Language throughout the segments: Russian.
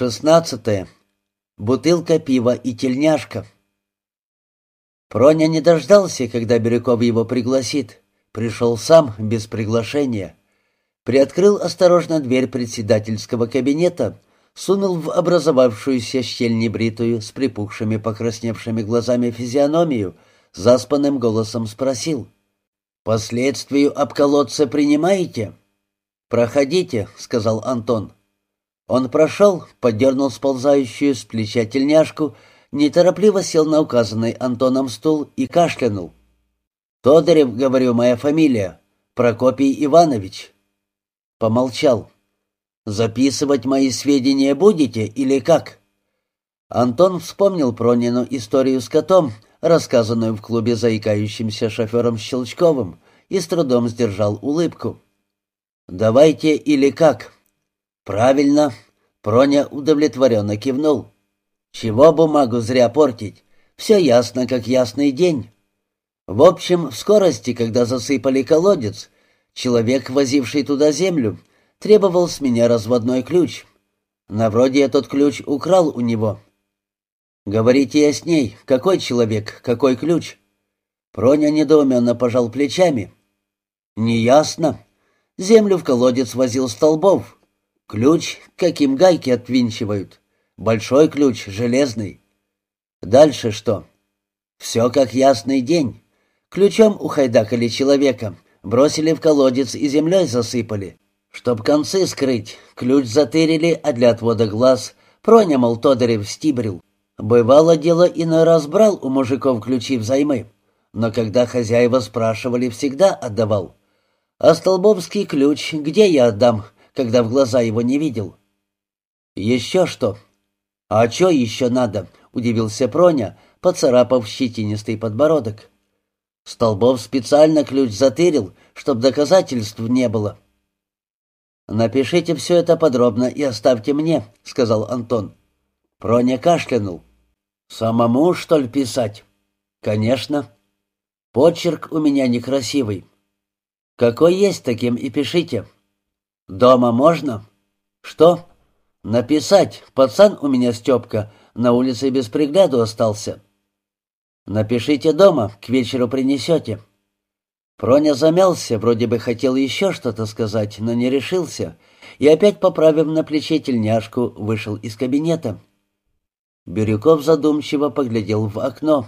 Шестнадцатое. Бутылка пива и тельняшка. Проня не дождался, когда Бирюков его пригласит. Пришел сам, без приглашения. Приоткрыл осторожно дверь председательского кабинета, сунул в образовавшуюся щель небритую с припухшими покрасневшими глазами физиономию, заспанным голосом спросил. «Последствию обколоться принимаете?» «Проходите», — сказал Антон. Он прошел, подернул сползающую с плеча тельняшку, неторопливо сел на указанный Антоном стул и кашлянул. «Тодорев, говорю, моя фамилия. Прокопий Иванович». Помолчал. «Записывать мои сведения будете или как?» Антон вспомнил Пронину историю с котом, рассказанную в клубе заикающимся шофером Щелчковым, и с трудом сдержал улыбку. «Давайте или как?» «Правильно», — Проня удовлетворенно кивнул. «Чего бумагу зря портить? Все ясно, как ясный день». В общем, в скорости, когда засыпали колодец, человек, возивший туда землю, требовал с меня разводной ключ. На вроде этот ключ украл у него. «Говорите ясней, какой человек, какой ключ?» Проня недоуменно пожал плечами. «Неясно. Землю в колодец возил Столбов. Ключ, каким гайки отвинчивают. Большой ключ, железный. Дальше что? Все как ясный день. Ключом ухайдакали человека, бросили в колодец и землей засыпали. Чтоб концы скрыть, ключ затырили, а для отвода глаз Проня, мол, Тодорев стибрил. Бывало дело, иной раз брал у мужиков ключи взаймы, но когда хозяева спрашивали, всегда отдавал. А Столбовский ключ где я отдам, когда в глаза его не видел. «Еще что?» «А что еще надо?» — удивился Проня, поцарапав щетинистый подбородок. Столбов специально ключ затырил, чтоб доказательств не было. «Напишите все это подробно и оставьте мне», — сказал Антон. Проня кашлянул. «Самому, что ли, писать?» «Конечно. Почерк у меня некрасивый. Какой есть, таким и пишите». «Дома можно?» «Что?» «Написать. Пацан у меня Степка. На улице без пригляду остался». «Напишите дома. К вечеру принесете». Проня замялся, вроде бы хотел еще что-то сказать, но не решился, и опять, поправив на плече тельняшку, вышел из кабинета. Бирюков задумчиво поглядел в окно.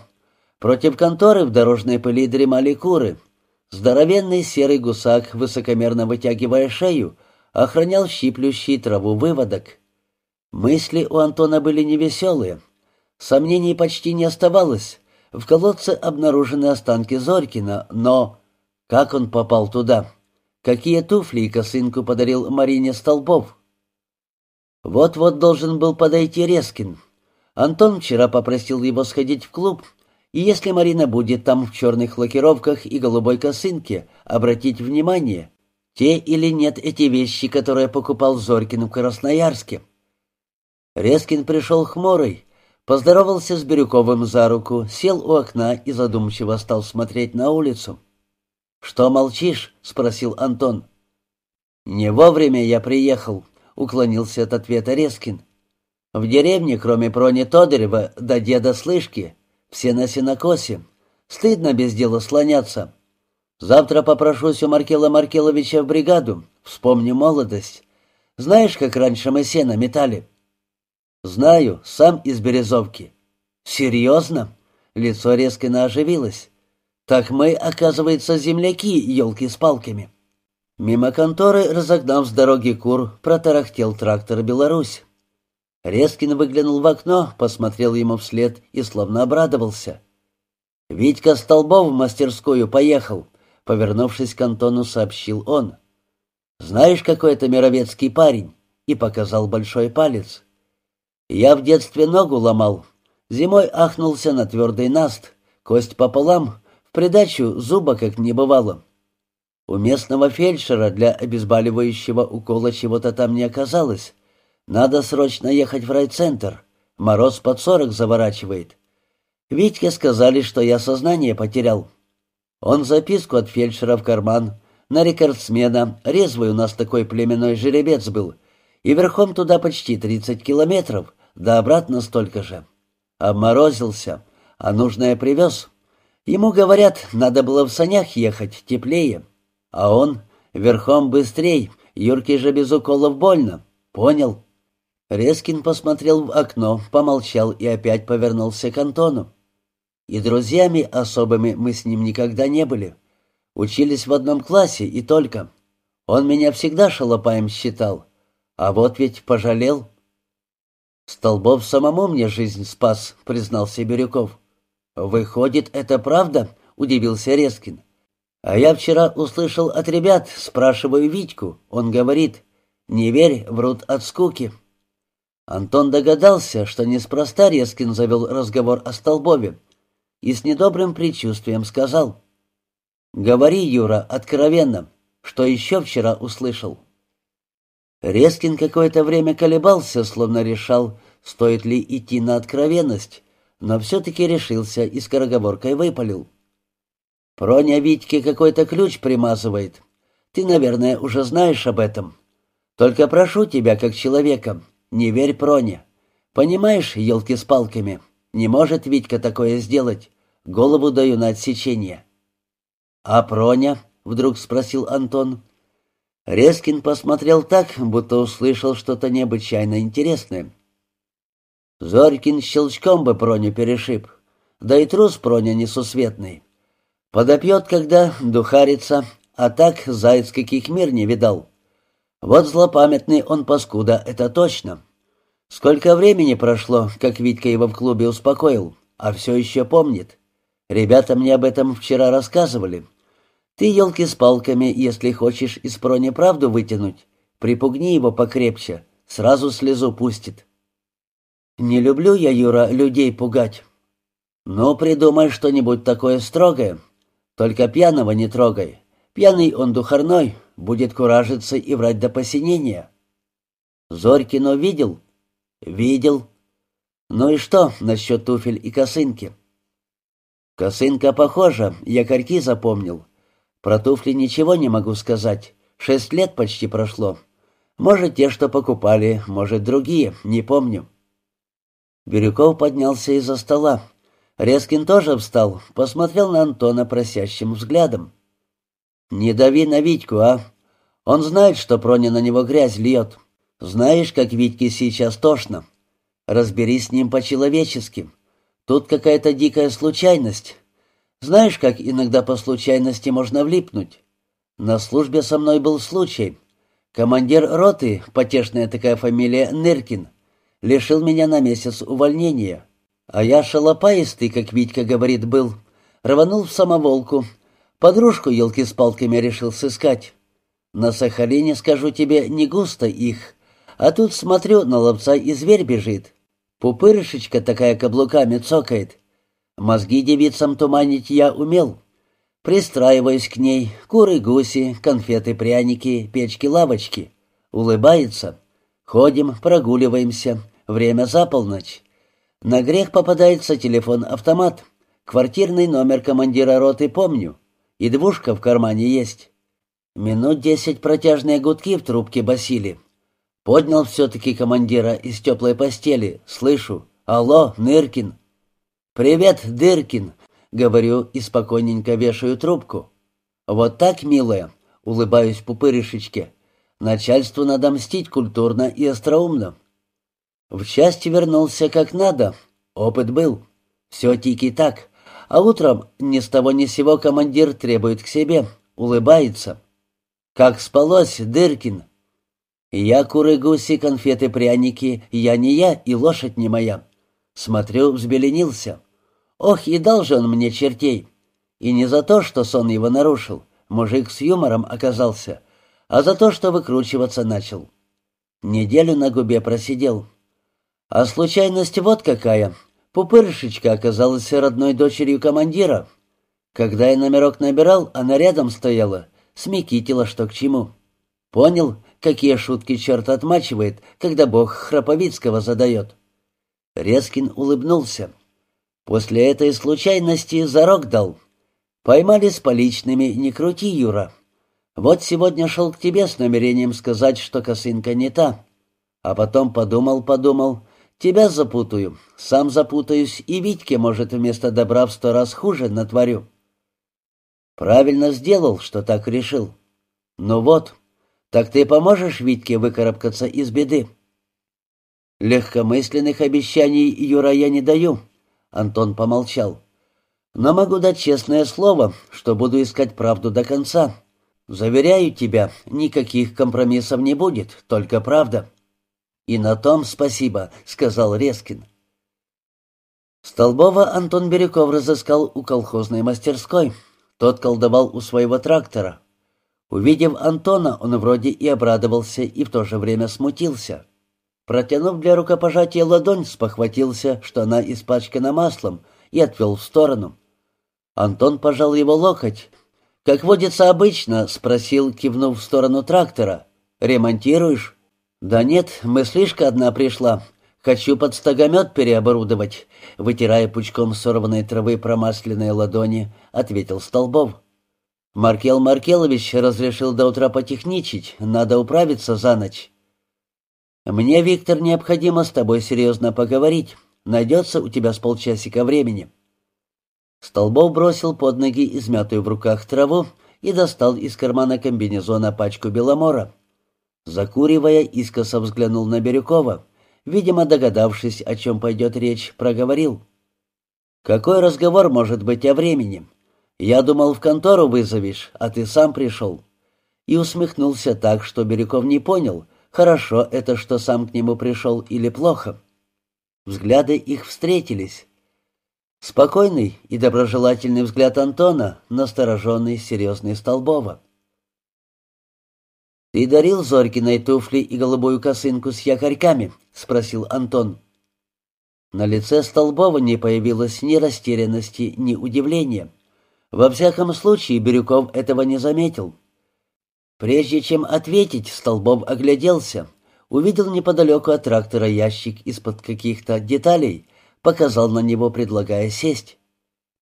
Против конторы в дорожной пыли дремали куры. Здоровенный серый гусак, высокомерно вытягивая шею, охранял щиплющий траву выводок. Мысли у Антона были невеселые. Сомнений почти не оставалось. В колодце обнаружены останки Зорькина, но... Как он попал туда? Какие туфли и косынку подарил Марине Столбов? Вот-вот должен был подойти Резкин. Антон вчера попросил его сходить в клуб, и если Марина будет там в черных лакировках и голубой косынке, обратить внимание, те или нет эти вещи, которые покупал Зорькин в Красноярске. Резкин пришел хмурый, поздоровался с Бирюковым за руку, сел у окна и задумчиво стал смотреть на улицу. «Что молчишь?» — спросил Антон. «Не вовремя я приехал», — уклонился от ответа Резкин. «В деревне, кроме Прони Тодорева до деда Слышки, все на сенокосе. Стыдно без дела слоняться. Завтра попрошусь у Маркела Маркеловича в бригаду. Вспомню молодость. Знаешь, как раньше мы сено метали?» «Знаю, сам из Березовки». «Серьезно?» Лицо резко оживилось. «Так мы, оказывается, земляки, елки с палками». Мимо конторы, разогнав с дороги кур, протарахтел трактор «Беларусь». Резкин выглянул в окно, посмотрел ему вслед и словно обрадовался. «Витька Столбов в мастерскую поехал. Повернувшись к Антону, сообщил он. «Знаешь, какой это мировецкий парень?» И показал большой палец. «Я в детстве ногу ломал. Зимой ахнулся на твердый наст, кость пополам, в придачу зуба как не бывало. У местного фельдшера для обезболивающего укола чего-то там не оказалось. Надо срочно ехать в райцентр. Мороз под сорок заворачивает. Витьке сказали, что я сознание потерял. Он записку от фельдшера в карман, на рекордсмена, резвый у нас такой племенной жеребец был, И верхом туда почти тридцать километров, да обратно столько же. Обморозился, а нужное привез. Ему говорят, надо было в санях ехать, теплее. А он верхом быстрей, Юрке же без уколов больно. Понял?» Резкин посмотрел в окно, помолчал и опять повернулся к Антону. И друзьями особыми мы с ним никогда не были. Учились в одном классе и только. Он меня всегда шалопаем считал. А вот ведь пожалел. «Столбов самому мне жизнь спас», — признался Бирюков. «Выходит, это правда?» — удивился Резкин. «А я вчера услышал от ребят, спрашиваю Витьку. Он говорит, не верь, врут от скуки». Антон догадался, что неспроста Резкин завел разговор о Столбове, и с недобрым предчувствием сказал. «Говори, Юра, откровенно, что еще вчера услышал?» Резкин какое-то время колебался, словно решал, стоит ли идти на откровенность, но все-таки решился и скороговоркой выпалил. «Проня Витьке какой-то ключ примазывает. Ты, наверное, уже знаешь об этом. Только прошу тебя, как человека, не верь Проне. Понимаешь, елки с палками, не может Витька такое сделать. Голову даю на отсечение». «А Проня?» — вдруг спросил Антон. Резкин посмотрел так, будто услышал что-то необычайно интересное. Зорькин щелчком бы Проню перешиб, да и трус Проня несусветный. Подопьет, когда духарится, а так заяц каких мир не видал. Вот злопамятный он паскуда, это точно. Сколько времени прошло, как Витька его в клубе успокоил, а все еще помнит. Ребята мне об этом вчера рассказывали. Ты, елки с палками, если хочешь из прони правду вытянуть, припугни его покрепче, сразу слезу пустит. Не люблю я, Юра, людей пугать. Ну, придумай что-нибудь такое строгое. Только пьяного не трогай. Пьяный он духарной, будет куражиться и врать до посинения. Зорькино видел? Видел. Ну и что насчет туфель и косынки? Косынка похожа, я корьки запомнил. Про туфли ничего не могу сказать. Шесть лет почти прошло. Может, те, что покупали, может, другие, не помню. Бирюков поднялся из-за стола. Резкин тоже встал, посмотрел на Антона просящим взглядом. «Не дави на Витьку, а? Он знает, что Проня на него грязь льет. Знаешь, как Витьке сейчас тошно. Разберись с ним по-человечески. Тут какая-то дикая случайность. Знаешь, как иногда по случайности можно влипнуть? На службе со мной был случай. Командир роты, потешная такая фамилия Ныркин, лишил меня на месяц увольнения. А я шалопаистый, как Витька говорит, был. Рванул в самоволку. Подружку елки с палками решил сыскать. На Сахалине, скажу тебе, не густо их. А тут смотрю, на ловца и зверь бежит. Пупырышечка такая каблуками цокает. Мозги девицам туманить я умел. Пристраиваюсь к ней, куры-гуси, конфеты-пряники, печки-лавочки. Улыбается. Ходим, прогуливаемся. Время за полночь. На грех попадается телефон-автомат. Квартирный номер командира роты помню. И двушка в кармане есть. Минут десять протяжные гудки в трубке басили. Поднял все-таки командира из теплой постели. Слышу. «Алло, Ныркин!» «Привет, Дыркин!» — говорю и спокойненько вешаю трубку. «Вот так, милая!» — улыбаюсь пупырышечке. «Начальству надо мстить культурно и остроумно». В части вернулся как надо. Опыт был. Все тики-так. А утром ни с того ни с сего командир требует к себе. Улыбается. «Как спалось, Дыркин?» Я куры-гуси, конфеты-пряники, я не я и лошадь не моя. Смотрю, взбеленился. Ох, и дал же он мне чертей. И не за то, что сон его нарушил, мужик с юмором оказался, а за то, что выкручиваться начал. Неделю на губе просидел. А случайность вот какая. Пупырышечка оказалась родной дочерью командира. Когда я номерок набирал, она рядом стояла, смекитила, что к чему. Понял, какие шутки черт отмачивает, когда бог Храповицкого задает. Резкин улыбнулся. После этой случайности зарок дал. Поймали с поличными, не крути, Юра. Вот сегодня шел к тебе с намерением сказать, что косынка не та. А потом подумал-подумал, тебя запутаю, сам запутаюсь, и Витьке, может, вместо добра в сто раз хуже натворю. Правильно сделал, что так решил. Ну вот, так ты поможешь Витьке выкарабкаться из беды? Легкомысленных обещаний, Юра, я не даю. Антон помолчал. Но могу дать честное слово, что буду искать правду до конца. Заверяю тебя, никаких компромиссов не будет, только правда. И на том спасибо, сказал Резкин. Столбова Антон Бирюков разыскал у колхозной мастерской. Тот колдовал у своего трактора. Увидев Антона, он вроде и обрадовался, и в то же время смутился. Протянув для рукопожатия ладонь, спохватился, что она испачкана маслом, и отвел в сторону. Антон пожал его локоть. «Как водится обычно?» — спросил, кивнув в сторону трактора. «Ремонтируешь?» «Да нет, мыслишка одна пришла. Хочу под стогомет переоборудовать», — вытирая пучком сорванной травы промасленные ладони, ответил Столбов. «Маркел Маркелович разрешил до утра потехничать, надо управиться за ночь». «Мне, Виктор, необходимо с тобой серьезно поговорить. Найдется у тебя с полчасика времени». Столбов бросил под ноги измятую в руках траву и достал из кармана комбинезона пачку беломора. Закуривая, искоса взглянул на Бирюкова. Видимо, догадавшись, о чем пойдет речь, проговорил. «Какой разговор может быть о времени? Я думал, в контору вызовешь, а ты сам пришел». И усмехнулся так, что Бирюков не понял, хорошо это, что сам к нему пришел, или плохо. Взгляды их встретились. Спокойный и доброжелательный взгляд Антона, настороженный, серьезный Столбова. «Ты дарил Зорькиной туфли и голубую косынку с якорьками?» — спросил Антон. На лице Столбова не появилось ни растерянности, ни удивления. Во всяком случае, Бирюков этого не заметил. Прежде чем ответить, Столбов огляделся, увидел неподалеку от трактора ящик из-под каких-то деталей — показал на него, предлагая сесть.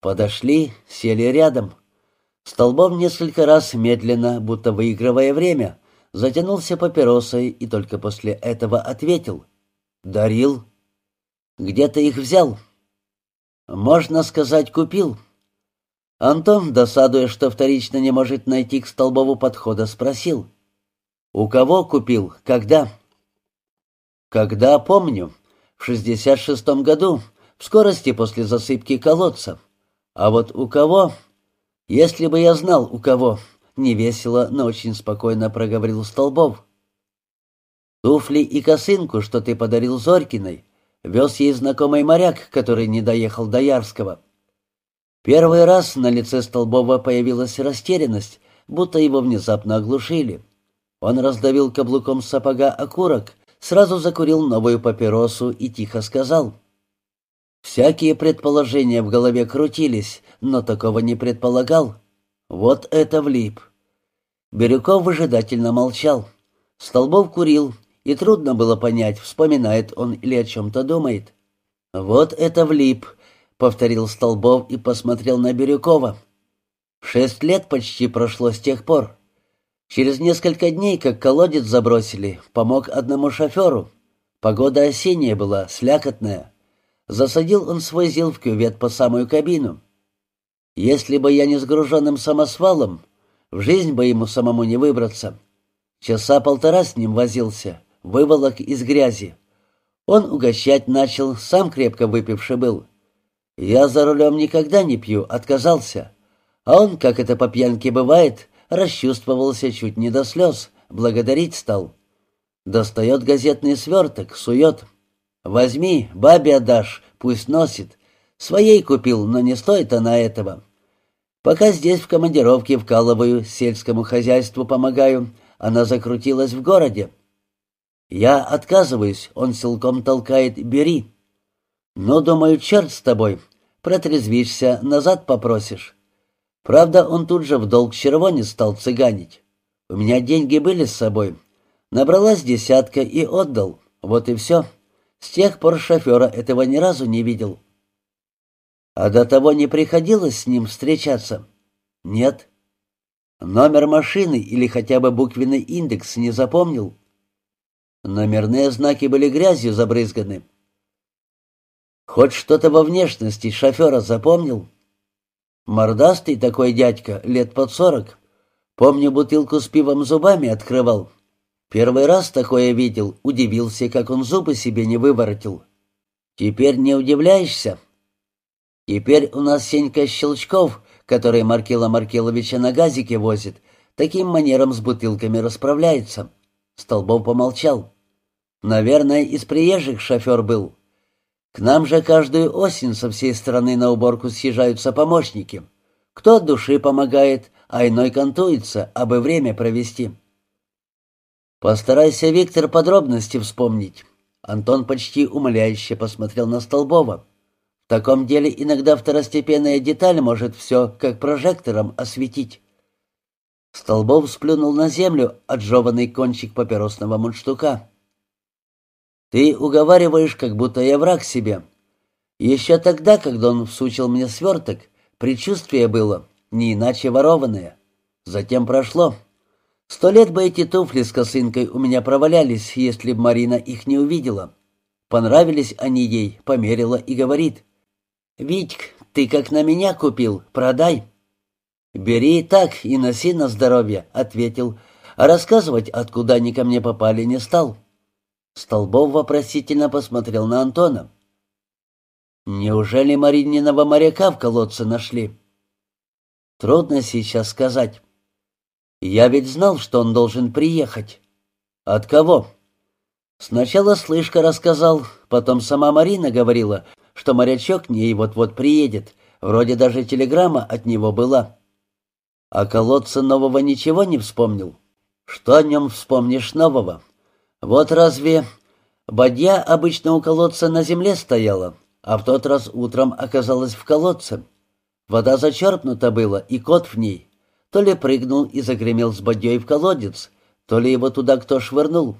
Подошли, сели рядом. Столбом несколько раз медленно, будто выигрывая время, затянулся папиросой и только после этого ответил. «Дарил». «Где ты их взял?» «Можно сказать, купил». Антон, досадуя, что вторично не может найти к Столбову подхода, спросил. «У кого купил? Когда?» «Когда, помню. В шестьдесят шестом году, в скорости после засыпки колодца. А вот у кого? Если бы я знал, у кого, невесело, но очень спокойно проговорил Столбов. Туфли и косынку, что ты подарил Зорькиной, вез ей знакомый моряк, который не доехал до Ярского. Первый раз на лице Столбова появилась растерянность, будто его внезапно оглушили. Он раздавил каблуком сапога окурок сразу закурил новую папиросу и тихо сказал. «Всякие предположения в голове крутились, но такого не предполагал. Вот это влип». Бирюков выжидательно молчал. Столбов курил, и трудно было понять, вспоминает он или о чем-то думает. «Вот это влип», — повторил Столбов и посмотрел на Бирюкова. «Шесть лет почти прошло с тех пор. Через несколько дней, как колодец забросили, помог одному шоферу. Погода осенняя была, слякотная. Засадил он свой зил в кювет по самую кабину. Если бы я не с груженным самосвалом, в жизнь бы ему самому не выбраться. Часа полтора с ним возился, выволок из грязи. Он угощать начал, сам крепко выпивший был. Я за рулем никогда не пью, отказался. А он, как это по пьянке бывает, расчувствовался чуть не до слез, благодарить стал. Достает газетный сверток, сует. «Возьми, бабе отдашь, пусть носит. Своей купил, но не стоит она этого. Пока здесь в командировке вкалываю, сельскому хозяйству помогаю, она закрутилась в городе. Я отказываюсь, он силком толкает «бери». Но, думаю, черт с тобой, протрезвишься, назад попросишь. Правда, он тут же в долг червоне стал цыганить. У меня деньги были с собой. Набралась десятка и отдал. Вот и все. С тех пор шофера этого ни разу не видел. А до того не приходилось с ним встречаться? Нет. Номер машины или хотя бы буквенный индекс не запомнил? Номерные знаки были грязью забрызганы. Хоть что-то во внешности шофера запомнил? Мордастый такой дядька, лет под сорок. Помню, бутылку с пивом зубами открывал. Первый раз такое видел, удивился, как он зубы себе не выворотил. Теперь не удивляешься? Теперь у нас Сенька Щелчков, который Маркила Маркеловича на газике возит, таким манером с бутылками расправляется. Столбов помолчал. Наверное, из приезжих шофер был. К нам же каждую осень со всей страны на уборку съезжаются помощники. Кто от души помогает, а иной кантуется, абы время провести. Постарайся, Виктор, подробности вспомнить. Антон почти умоляюще посмотрел на Столбова. В таком деле иногда второстепенная деталь может все, как прожектором, осветить. Столбов сплюнул на землю отжеванный кончик папиросного мундштука. «Ты уговариваешь, как будто я враг себе. Еще тогда, когда он всучил мне сверток, предчувствие было, не иначе ворованное. Затем прошло. Сто лет бы эти туфли с косынкой у меня провалялись, если б Марина их не увидела. Понравились они ей, померила и говорит. «Витьк, ты как на меня купил, продай». «Бери так и носи на здоровье», — ответил, а рассказывать, откуда они ко мне попали, не стал. Столбов вопросительно посмотрел на Антона. «Неужели Марининого моряка в колодце нашли?» «Трудно сейчас сказать. Я ведь знал, что он должен приехать. От кого? Сначала Слышка рассказал, потом сама Марина говорила, что морячок к ней вот-вот приедет. Вроде даже телеграмма от него была. А колодца нового ничего не вспомнил? Что о нем вспомнишь нового? Вот разве... Бадья обычно у колодца на земле стояла, а в тот раз утром оказалась в колодце. Вода зачерпнута была, и кот в ней. То ли прыгнул и загремел с бадьей в колодец, то ли его туда кто швырнул.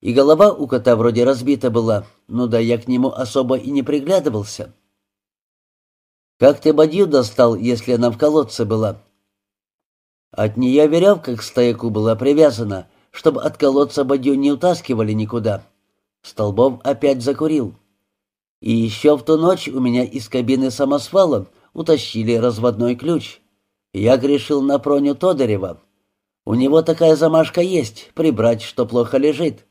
И голова у кота вроде разбита была, ну да я к нему особо и не приглядывался. «Как ты бадью достал, если она в колодце была?» От нее веревка к стояку была привязана, чтобы от колодца бадью не утаскивали никуда. Столбов опять закурил. И еще в ту ночь у меня из кабины самосвала утащили разводной ключ. Я грешил на Проню Тодорева. У него такая замашка есть, прибрать, что плохо лежит.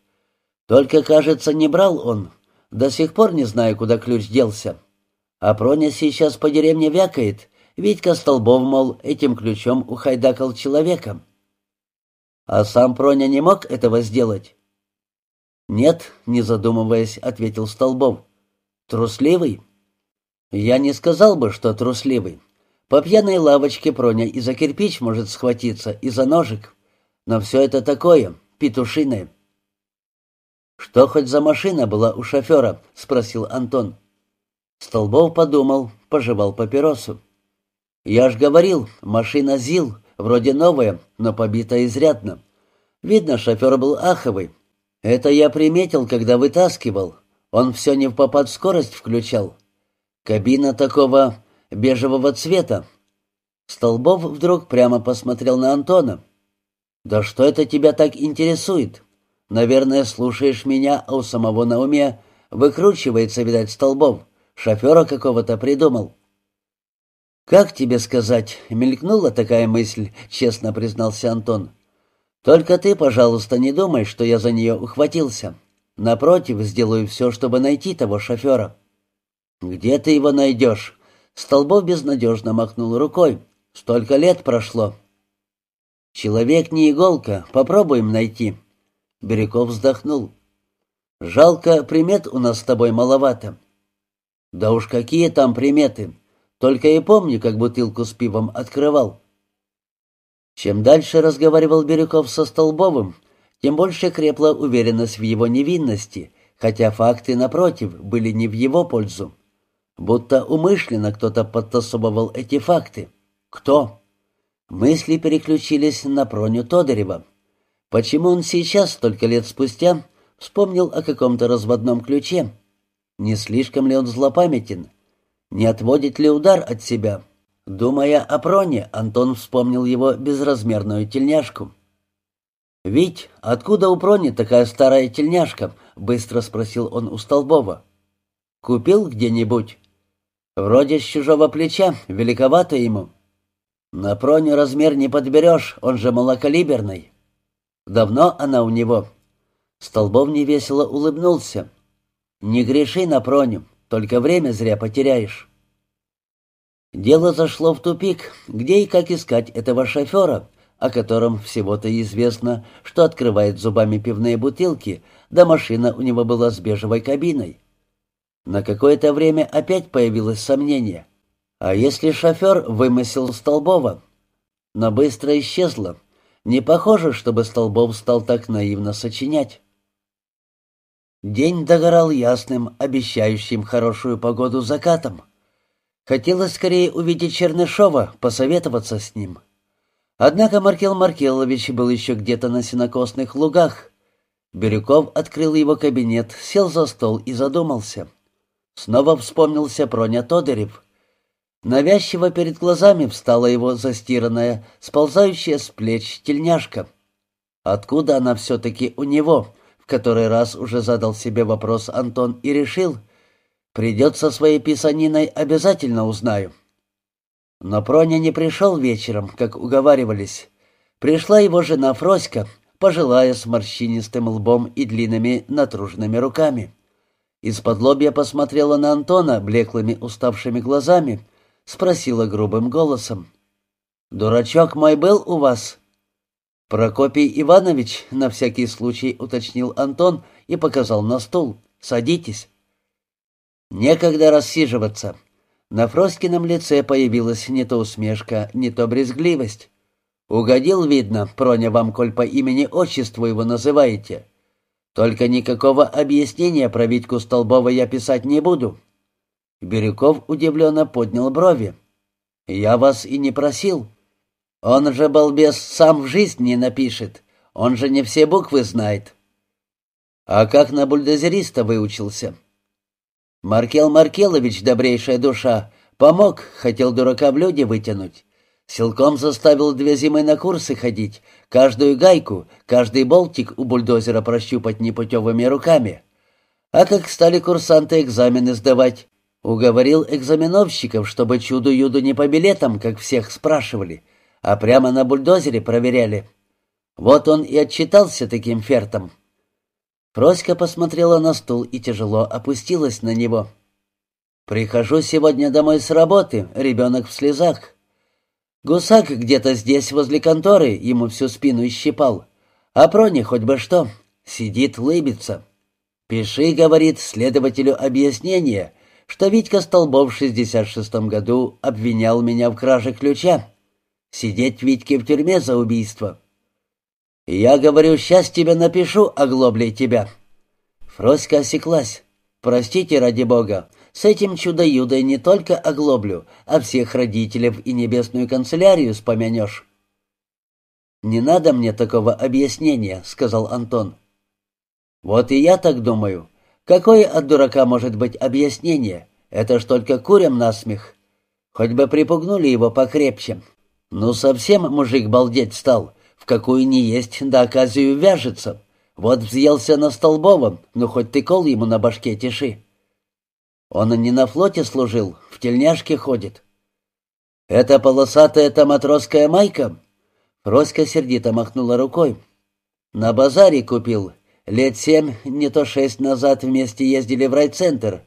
Только, кажется, не брал он. До сих пор не знаю, куда ключ делся. А Проня сейчас по деревне вякает. Витька Столбов, мол, этим ключом ухайдакал человека. А сам Проня не мог этого сделать? «Нет», — не задумываясь, ответил Столбов. «Трусливый?» «Я не сказал бы, что трусливый. По пьяной лавочке Проня и за кирпич может схватиться, и за ножик. Но все это такое, петушиное. «Что хоть за машина была у шофера?» — спросил Антон. Столбов подумал, пожевал папиросу. «Я ж говорил, машина ЗИЛ, вроде новая, но побита изрядно. Видно, шофер был аховый. Это я приметил, когда вытаскивал. Он все не в попад скорость включал. Кабина такого бежевого цвета. Столбов вдруг прямо посмотрел на Антона. «Да что это тебя так интересует? Наверное, слушаешь меня, а у самого на уме выкручивается, видать, Столбов. Шофера какого-то придумал». «Как тебе сказать?» — мелькнула такая мысль, честно признался Антон. «Только ты, пожалуйста, не думай, что я за нее ухватился. Напротив, сделаю все, чтобы найти того шофера». «Где ты его найдешь?» Столбов безнадежно махнул рукой. «Столько лет прошло». «Человек не иголка, попробуем найти». Бирюков вздохнул. «Жалко, примет у нас с тобой маловато». «Да уж какие там приметы! Только и помню, как бутылку с пивом открывал». Чем дальше разговаривал Бирюков со Столбовым, тем больше крепла уверенность в его невинности, хотя факты, напротив, были не в его пользу. Будто умышленно кто-то подтасовывал эти факты. Кто? Мысли переключились на Проню Тодорева. Почему он сейчас, столько лет спустя, вспомнил о каком-то разводном ключе? Не слишком ли он злопамятен? Не отводит ли удар от себя? Думая о Проне, Антон вспомнил его безразмерную тельняшку. «Вить, откуда у Прони такая старая тельняшка?» — быстро спросил он у Столбова. «Купил где-нибудь?» «Вроде с чужого плеча, великовато ему». «На Проню размер не подберешь, он же малокалиберный». «Давно она у него?» Столбов невесело улыбнулся. «Не греши на Проню, только время зря потеряешь». Дело зашло в тупик, где и как искать этого шофера, о котором всего-то известно, что открывает зубами пивные бутылки, да машина у него была с бежевой кабиной. На какое-то время опять появилось сомнение. А если шофер вымысел Столбова? Но быстро исчезло. Не похоже, чтобы Столбов стал так наивно сочинять. День догорал ясным, обещающим хорошую погоду закатом. Хотелось скорее увидеть Чернышова, посоветоваться с ним. Однако Маркел Маркелович был еще где-то на сенокосных лугах. Бирюков открыл его кабинет, сел за стол и задумался. Снова вспомнился Проня Тодорев. Навязчиво перед глазами встала его застиранная, сползающая с плеч тельняшка. Откуда она все-таки у него? Который раз уже задал себе вопрос Антон и решил — Придется своей писаниной обязательно узнаю. Но Проня не пришел вечером, как уговаривались. Пришла его жена Фроська, пожилая с морщинистым лбом и длинными натруженными руками. Из-под лобья посмотрела на Антона блеклыми уставшими глазами, спросила грубым голосом. «Дурачок мой был у вас?» «Прокопий Иванович», — на всякий случай уточнил Антон и показал на стул. «Садитесь». Некогда рассиживаться. На Фроскином лице появилась не то усмешка, не то брезгливость. «Угодил, видно, Проня вам, коль по имени-отчеству его называете. Только никакого объяснения про Витьку Столбова я писать не буду». Бирюков удивленно поднял брови. «Я вас и не просил. Он же, балбес, сам в жизнь не напишет. Он же не все буквы знает». «А как на бульдозериста выучился?» Маркел Маркелович, добрейшая душа, помог, хотел дурака в люди вытянуть. Силком заставил две зимы на курсы ходить, каждую гайку, каждый болтик у бульдозера прощупать непутевыми руками. А как стали курсанты экзамены сдавать, уговорил экзаменовщиков, чтобы чуду-юду не по билетам, как всех спрашивали, а прямо на бульдозере проверяли. Вот он и отчитался таким фертом. Проська посмотрела на стул и тяжело опустилась на него. «Прихожу сегодня домой с работы, ребенок в слезах. Гусак где-то здесь, возле конторы, ему всю спину исщипал. А Прони хоть бы что, сидит, лыбится. Пиши, — говорит, — следователю объяснение, что Витька Столбов в 66-м году обвинял меня в краже ключа. Сидеть Витьке в тюрьме за убийство. «Я говорю, сейчас тебе напишу, оглоблей тебя». Фроська осеклась. «Простите, ради бога, с этим чудо-юдой не только оглоблю, а всех родителей и небесную канцелярию спомянешь». «Не надо мне такого объяснения», — сказал Антон. «Вот и я так думаю. Какое от дурака может быть объяснение? Это ж только курям насмех. Хоть бы припугнули его покрепче. Ну, совсем мужик балдеть стал в какую не есть, да оказию вяжется. Вот взъелся на Столбовом, ну хоть ты кол ему на башке тиши. Он не на флоте служил, в тельняшке ходит. Это полосатая-то матросская майка? Роська сердито махнула рукой. На базаре купил. Лет семь, не то шесть назад вместе ездили в райцентр.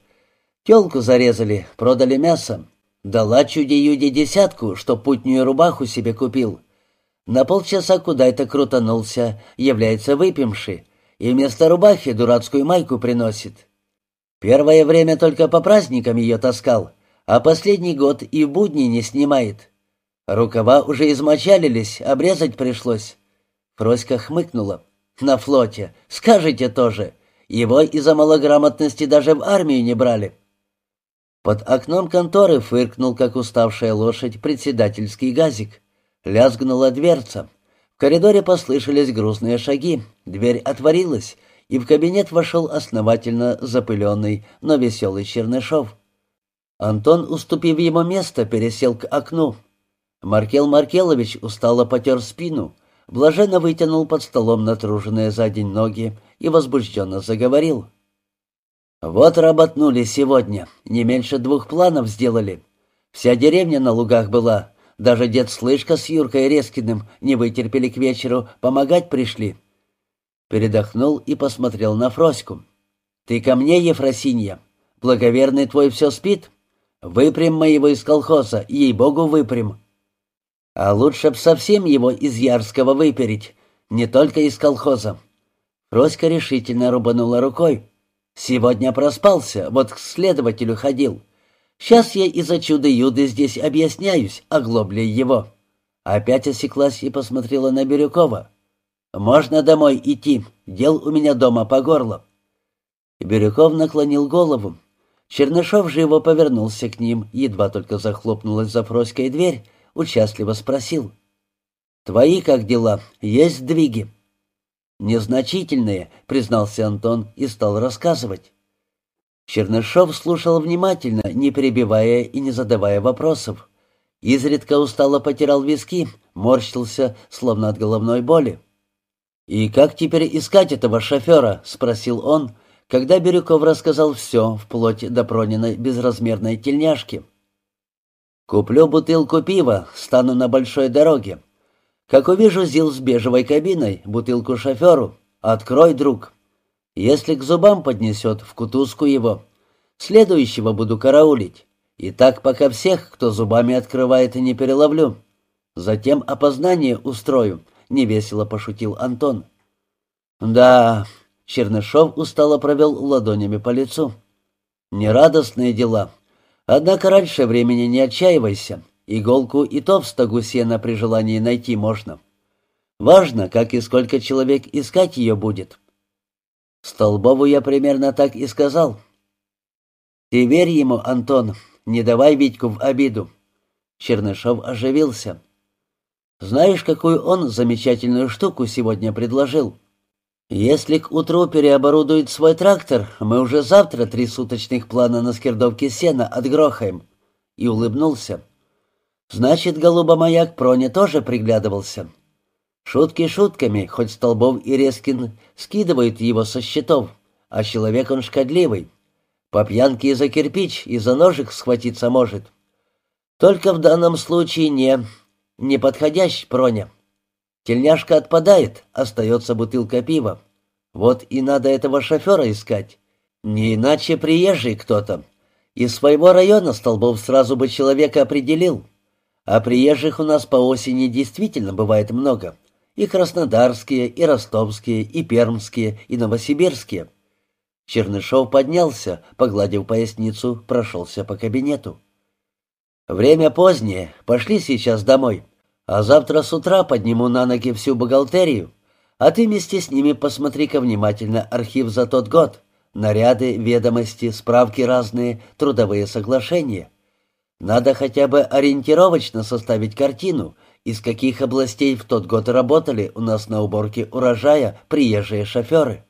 Телку зарезали, продали мясо. Дала чуде-юде десятку, что путнюю рубаху себе купил. На полчаса куда-то крутанулся, является выпивший, и вместо рубахи дурацкую майку приносит. Первое время только по праздникам ее таскал, а последний год и в будни не снимает. Рукава уже измочалились, обрезать пришлось. Фроська хмыкнула. «На флоте. Скажите тоже. Его из-за малограмотности даже в армию не брали». Под окном конторы фыркнул, как уставшая лошадь, председательский газик. Лязгнула дверца. В коридоре послышались грустные шаги. Дверь отворилась, и в кабинет вошел основательно запыленный, но веселый Чернышов. Антон, уступив ему место, пересел к окну. Маркел Маркелович устало потер спину, блаженно вытянул под столом натруженные за день ноги и возбужденно заговорил. «Вот работнули сегодня, не меньше двух планов сделали. Вся деревня на лугах была, даже дед Слышка с Юркой Резкиным не вытерпели к вечеру, помогать пришли». Передохнул и посмотрел на Фроську. «Ты ко мне, Ефросинья? Благоверный твой все спит? Выпрям моего из колхоза, ей-богу, выпрям. А лучше б совсем его из Ярского выпереть, не только из колхоза». Фроська решительно рубанула рукой. «Сегодня проспался, вот к следователю ходил. Сейчас я из-за чуда-юды здесь объясняюсь, оглоблей его». Опять осеклась и посмотрела на Бирюкова. «Можно домой идти, дел у меня дома по горло». Бирюков наклонил голову. Чернышов живо повернулся к ним, едва только захлопнулась за Фроськой дверь, участливо спросил. «Твои как дела? Есть сдвиги?» «Незначительные», — признался Антон и стал рассказывать. Чернышов слушал внимательно, не перебивая и не задавая вопросов. Изредка устало потирал виски, морщился, словно от головной боли. «И как теперь искать этого шофера?» — спросил он, когда Бирюков рассказал все, вплоть до Прониной безразмерной тельняшки. «Куплю бутылку пива, стану на большой дороге. Как увижу Зил с бежевой кабиной, бутылку шоферу, открой, друг. Если к зубам поднесет, в кутузку его. Следующего буду караулить. И так пока всех, кто зубами открывает, не переловлю. Затем опознание устрою», — невесело пошутил Антон. «Да», — Чернышов устало провел ладонями по лицу. «Нерадостные дела. Однако раньше времени не отчаивайся. Иголку и то в стогу сена при желании найти можно. Важно, как и сколько человек искать ее будет». Столбову я примерно так и сказал. «Ты верь ему, Антон, не давай Витьку в обиду». Чернышов оживился. «Знаешь, какую он замечательную штуку сегодня предложил? Если к утру переоборудует свой трактор, мы уже завтра три суточных плана на скирдовке сена отгрохаем». И улыбнулся. «Значит, голуба маяк Проне тоже приглядывался. Шутки шутками, хоть Столбов и Резкин скидывают его со счетов, а человек он шкодливый. По пьянке и за кирпич, и за ножик схватиться может. Только в данном случае не... не подходящий Проня. Тельняшка отпадает, остается бутылка пива. Вот и надо этого шофера искать. Не иначе приезжий кто-то. Из своего района Столбов сразу бы человека определил. А приезжих у нас по осени действительно бывает много. И краснодарские, и ростовские, и пермские, и новосибирские. Чернышов поднялся, погладив поясницу, прошелся по кабинету. «Время позднее, пошли сейчас домой, а завтра с утра подниму на ноги всю бухгалтерию, а ты вместе с ними посмотри-ка внимательно архив за тот год, наряды, ведомости, справки разные, трудовые соглашения. Надо хотя бы ориентировочно составить картину, из каких областей в тот год работали у нас на уборке урожая приезжие шоферы.